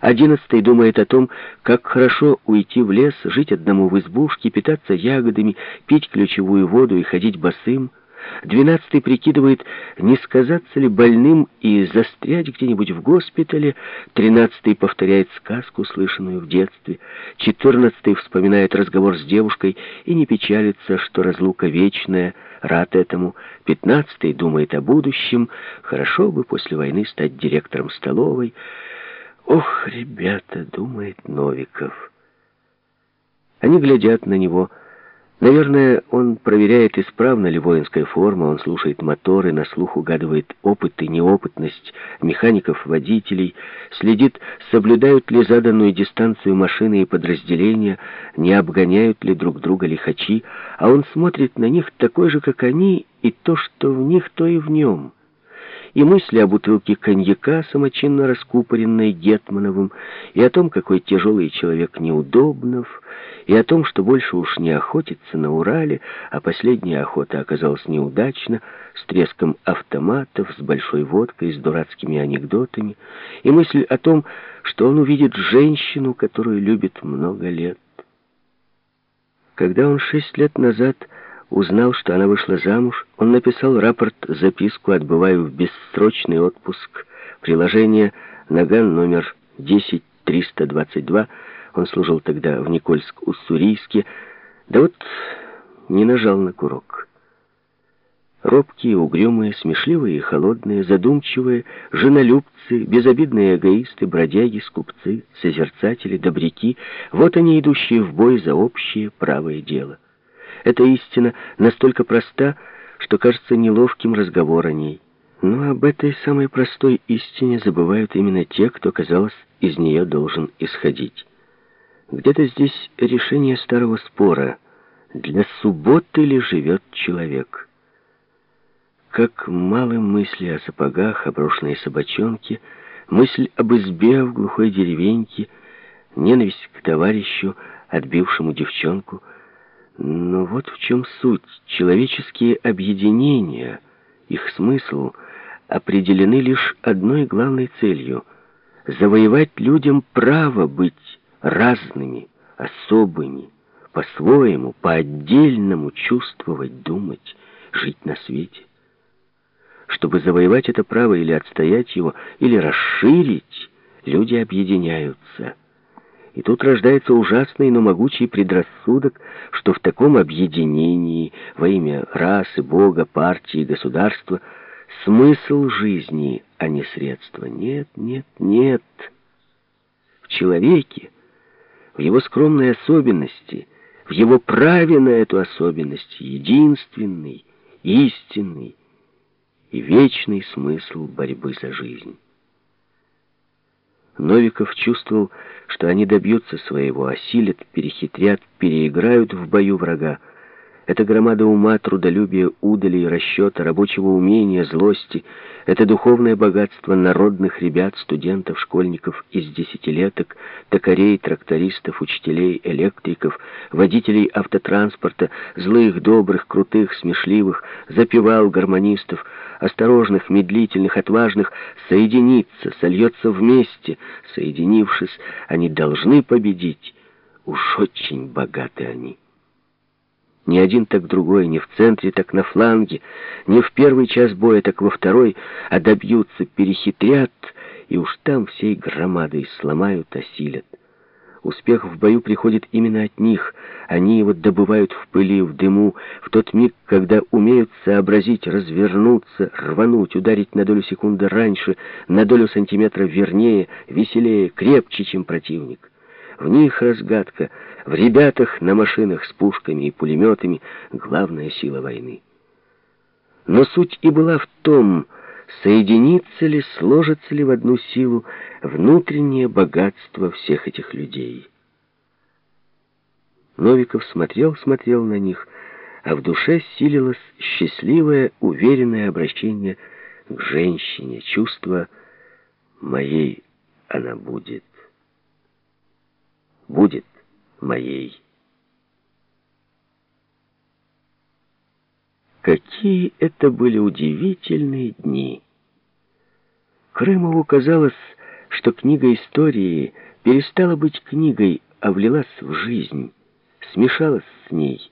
Одиннадцатый думает о том, как хорошо уйти в лес, жить одному в избушке, питаться ягодами, пить ключевую воду и ходить босым. Двенадцатый прикидывает, не сказаться ли больным и застрять где-нибудь в госпитале. Тринадцатый повторяет сказку, слышанную в детстве. Четырнадцатый вспоминает разговор с девушкой и не печалится, что разлука вечная, рад этому. Пятнадцатый думает о будущем. Хорошо бы после войны стать директором столовой. «Ох, ребята!» — думает Новиков. Они глядят на него — Наверное, он проверяет, исправна ли воинская форма, он слушает моторы, на слух угадывает опыт и неопытность механиков-водителей, следит, соблюдают ли заданную дистанцию машины и подразделения, не обгоняют ли друг друга лихачи, а он смотрит на них такой же, как они, и то, что в них, то и в нем и мысли о бутылке коньяка, самочинно раскупоренной Гетмановым, и о том, какой тяжелый человек Неудобнов, и о том, что больше уж не охотится на Урале, а последняя охота оказалась неудачна, с треском автоматов, с большой водкой, с дурацкими анекдотами, и мысль о том, что он увидит женщину, которую любит много лет. Когда он шесть лет назад узнал, что она вышла замуж, он написал рапорт-записку «Отбываю в бессрочный отпуск». Приложение «Наган» номер 10322. Он служил тогда в Никольск-Уссурийске. Да вот не нажал на курок. Робкие, угрюмые, смешливые и холодные, задумчивые, женолюбцы, безобидные эгоисты, бродяги, скупцы, созерцатели, добряки — вот они, идущие в бой за общее правое дело. Эта истина настолько проста, что кажется неловким разговор о ней. Но об этой самой простой истине забывают именно те, кто, казалось, из нее должен исходить. Где-то здесь решение старого спора. Для субботы ли живет человек? Как мало мысли о сапогах, о брошенной собачонке, мысль об избе в глухой деревеньке, ненависть к товарищу, отбившему девчонку — но вот в чем суть. Человеческие объединения, их смысл, определены лишь одной главной целью — завоевать людям право быть разными, особыми, по-своему, по-отдельному чувствовать, думать, жить на свете. Чтобы завоевать это право или отстоять его, или расширить, люди объединяются — и тут рождается ужасный, но могучий предрассудок, что в таком объединении во имя расы, Бога, партии, государства смысл жизни, а не средства. Нет, нет, нет. В человеке, в его скромной особенности, в его праве на эту особенность единственный, истинный и вечный смысл борьбы за жизнь. Новиков чувствовал, что они добьются своего, осилят, перехитрят, переиграют в бою врага. Это громада ума, трудолюбия, удали, расчета, рабочего умения, злости. Это духовное богатство народных ребят, студентов, школьников из десятилеток, токарей, трактористов, учителей, электриков, водителей автотранспорта, злых, добрых, крутых, смешливых, запевал, гармонистов, осторожных, медлительных, отважных, соединиться, сольется вместе. Соединившись, они должны победить. Уж очень богаты они. Ни один, так другой, не в центре, так на фланге, не в первый час боя, так во второй, а добьются, перехитрят, и уж там всей громадой сломают, осилят. Успех в бою приходит именно от них. Они его добывают в пыли, в дыму, в тот миг, когда умеют сообразить, развернуться, рвануть, ударить на долю секунды раньше, на долю сантиметра вернее, веселее, крепче, чем противник. В них разгадка, в ребятах на машинах с пушками и пулеметами главная сила войны. Но суть и была в том, соединится ли, сложится ли в одну силу внутреннее богатство всех этих людей. Новиков смотрел, смотрел на них, а в душе силилось счастливое, уверенное обращение к женщине, чувство «моей она будет» будет моей. Какие это были удивительные дни! Крымову казалось, что книга истории перестала быть книгой, а влилась в жизнь, смешалась с ней,